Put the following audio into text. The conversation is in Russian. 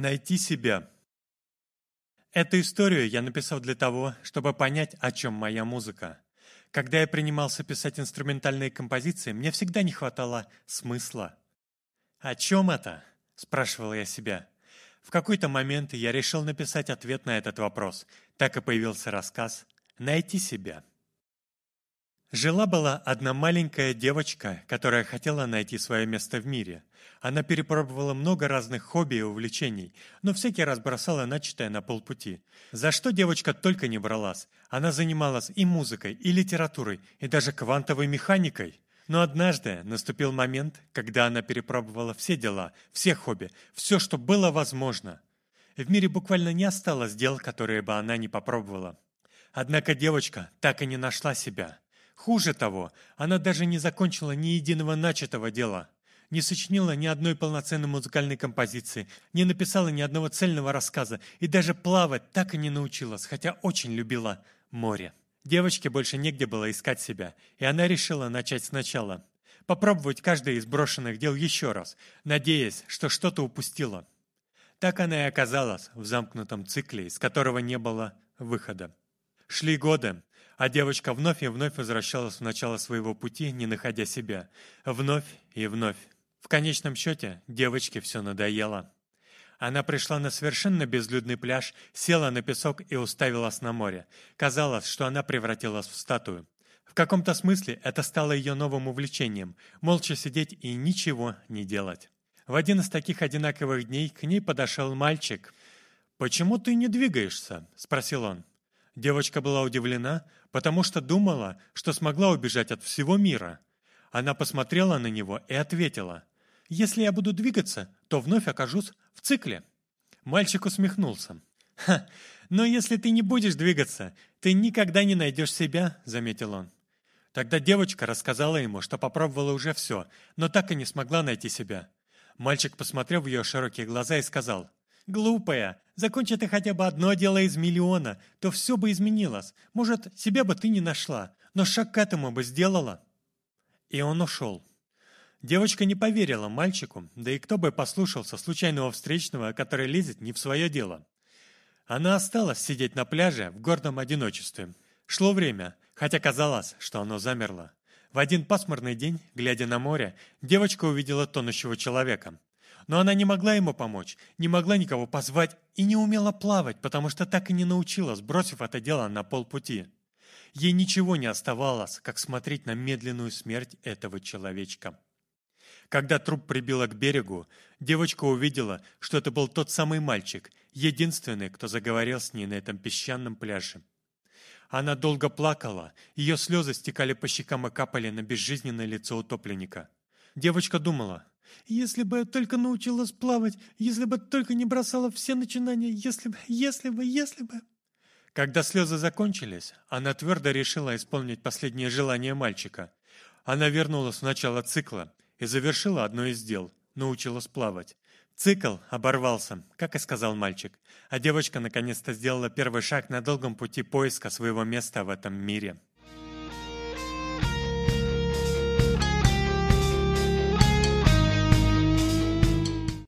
Найти себя. Эту историю я написал для того, чтобы понять, о чем моя музыка. Когда я принимался писать инструментальные композиции, мне всегда не хватало смысла. «О чем это?» – спрашивал я себя. В какой-то момент я решил написать ответ на этот вопрос. Так и появился рассказ «Найти себя». Жила-была одна маленькая девочка, которая хотела найти свое место в мире. Она перепробовала много разных хобби и увлечений, но всякий раз бросала начатое на полпути. За что девочка только не бралась. Она занималась и музыкой, и литературой, и даже квантовой механикой. Но однажды наступил момент, когда она перепробовала все дела, все хобби, все, что было возможно. В мире буквально не осталось дел, которые бы она не попробовала. Однако девочка так и не нашла себя. Хуже того, она даже не закончила ни единого начатого дела, не сочинила ни одной полноценной музыкальной композиции, не написала ни одного цельного рассказа и даже плавать так и не научилась, хотя очень любила море. Девочке больше негде было искать себя, и она решила начать сначала. Попробовать каждое из брошенных дел еще раз, надеясь, что что-то упустила. Так она и оказалась в замкнутом цикле, из которого не было выхода. Шли годы, а девочка вновь и вновь возвращалась в начало своего пути, не находя себя. Вновь и вновь. В конечном счете девочке все надоело. Она пришла на совершенно безлюдный пляж, села на песок и уставилась на море. Казалось, что она превратилась в статую. В каком-то смысле это стало ее новым увлечением – молча сидеть и ничего не делать. В один из таких одинаковых дней к ней подошел мальчик. «Почему ты не двигаешься?» – спросил он. Девочка была удивлена, потому что думала, что смогла убежать от всего мира. Она посмотрела на него и ответила, «Если я буду двигаться, то вновь окажусь в цикле». Мальчик усмехнулся. «Ха, но если ты не будешь двигаться, ты никогда не найдешь себя», — заметил он. Тогда девочка рассказала ему, что попробовала уже все, но так и не смогла найти себя. Мальчик посмотрел в ее широкие глаза и сказал, «Глупая, закончи ты хотя бы одно дело из миллиона, то все бы изменилось. Может, себя бы ты не нашла, но шаг к этому бы сделала». И он ушел. Девочка не поверила мальчику, да и кто бы послушался случайного встречного, который лезет не в свое дело. Она осталась сидеть на пляже в гордом одиночестве. Шло время, хотя казалось, что оно замерло. В один пасмурный день, глядя на море, девочка увидела тонущего человека. Но она не могла ему помочь, не могла никого позвать и не умела плавать, потому что так и не научилась, бросив это дело на полпути. Ей ничего не оставалось, как смотреть на медленную смерть этого человечка. Когда труп прибило к берегу, девочка увидела, что это был тот самый мальчик, единственный, кто заговорил с ней на этом песчаном пляже. Она долго плакала, ее слезы стекали по щекам и капали на безжизненное лицо утопленника. Девочка думала, если бы я только научилась плавать, если бы только не бросала все начинания, если бы, если бы, если бы. Когда слезы закончились, она твердо решила исполнить последнее желание мальчика. Она вернулась в начало цикла и завершила одно из дел – научилась плавать. Цикл оборвался, как и сказал мальчик, а девочка наконец-то сделала первый шаг на долгом пути поиска своего места в этом мире.